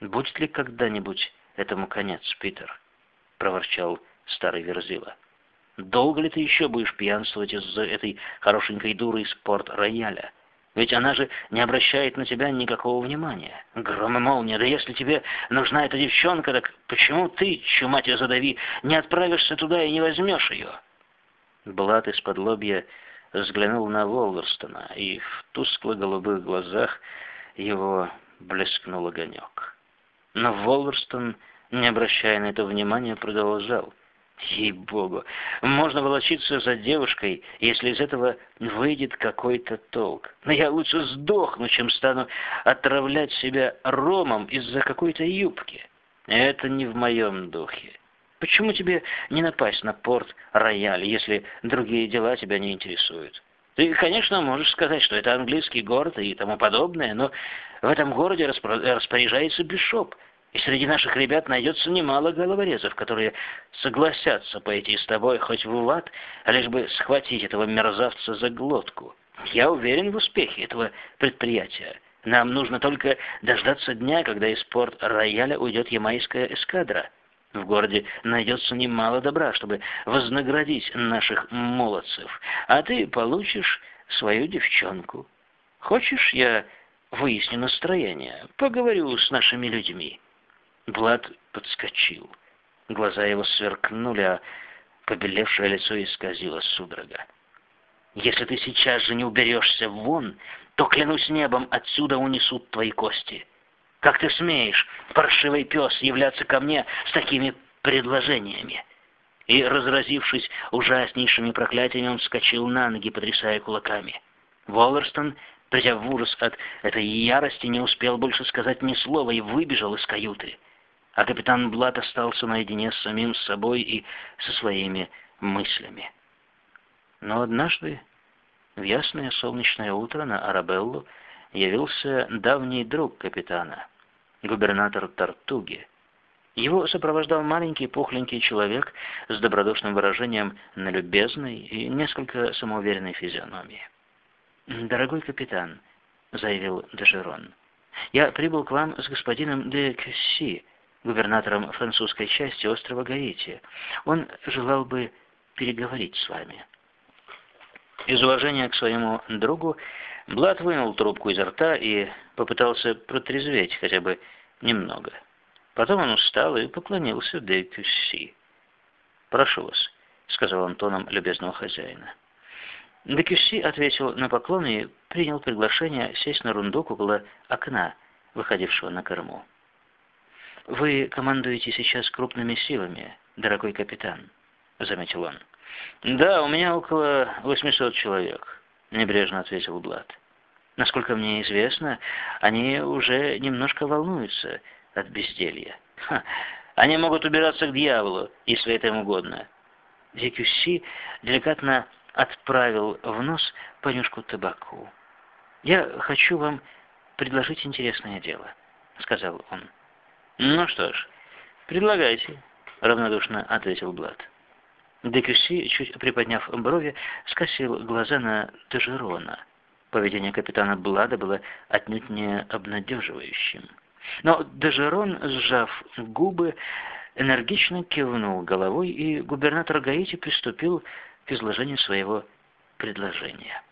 «Будет ли когда-нибудь этому конец, Питер?» — проворчал старый Верзила. «Долго ли ты еще будешь пьянствовать из-за этой хорошенькой дуры из порт-рояля? Ведь она же не обращает на тебя никакого внимания. Гром и молния, да если тебе нужна эта девчонка, так почему ты, чума тебя задави, не отправишься туда и не возьмешь ее?» Блат из-под лобья взглянул на Волверстона, и в тускло-голубых глазах его блескнул огонек. Но Волверстон, не обращая на это внимания, продолжал. Ей-богу, можно волочиться за девушкой, если из этого выйдет какой-то толк. Но я лучше сдохну, чем стану отравлять себя ромом из-за какой-то юбки. Это не в моем духе. Почему тебе не напасть на порт Рояль, если другие дела тебя не интересуют? Ты, конечно, можешь сказать, что это английский город и тому подобное, но в этом городе распоряжается Бишоп, и среди наших ребят найдется немало головорезов, которые согласятся пойти с тобой хоть в ад, а лишь бы схватить этого мерзавца за глотку. Я уверен в успехе этого предприятия. Нам нужно только дождаться дня, когда из порт Рояля уйдет ямайская эскадра. В городе найдется немало добра, чтобы вознаградить наших молодцев, а ты получишь свою девчонку. Хочешь, я выясню настроение, поговорю с нашими людьми?» Блад подскочил. Глаза его сверкнули, а побелевшее лицо исказило судорога. «Если ты сейчас же не уберешься вон, то, клянусь небом, отсюда унесут твои кости». Как ты смеешь, паршивый пес, являться ко мне с такими предложениями?» И, разразившись ужаснейшими проклятиями, он вскочил на ноги, потрясая кулаками. Воллерстон, придя в ужас от этой ярости, не успел больше сказать ни слова и выбежал из каюты. А капитан Блат остался наедине с самим собой и со своими мыслями. Но однажды, в ясное солнечное утро на Арабеллу, явился давний друг капитана — губернатор Тартуги. Его сопровождал маленький пухленький человек с добродушным выражением на любезной и несколько самоуверенной физиономии. «Дорогой капитан», — заявил Дежерон, — «я прибыл к вам с господином де Кюсси, губернатором французской части острова Гаити. Он желал бы переговорить с вами». Из уважения к своему другу Блад вынул трубку изо рта и попытался протрезветь хотя бы немного. Потом он устал и поклонился де Кюсси. «Прошу вас», — сказал он тоном любезного хозяина. Де Кюсси ответил на поклон и принял приглашение сесть на рундук около окна, выходившего на корму. «Вы командуете сейчас крупными силами, дорогой капитан», — заметил он. «Да, у меня около 800 человек», — небрежно ответил Блад. Насколько мне известно, они уже немножко волнуются от безделья. Ха, они могут убираться к дьяволу, если это им угодно. Дикюси деликатно отправил в нос понюшку табаку. «Я хочу вам предложить интересное дело», — сказал он. «Ну что ж, предлагайте», — равнодушно ответил Блад. Декюси, чуть приподняв брови, скосил глаза на Тажерона — Поведение капитана Блада было отнюдь не обнадеживающим. Но Дежерон, сжав губы, энергично кивнул головой, и губернатор Гаити приступил к изложению своего предложения.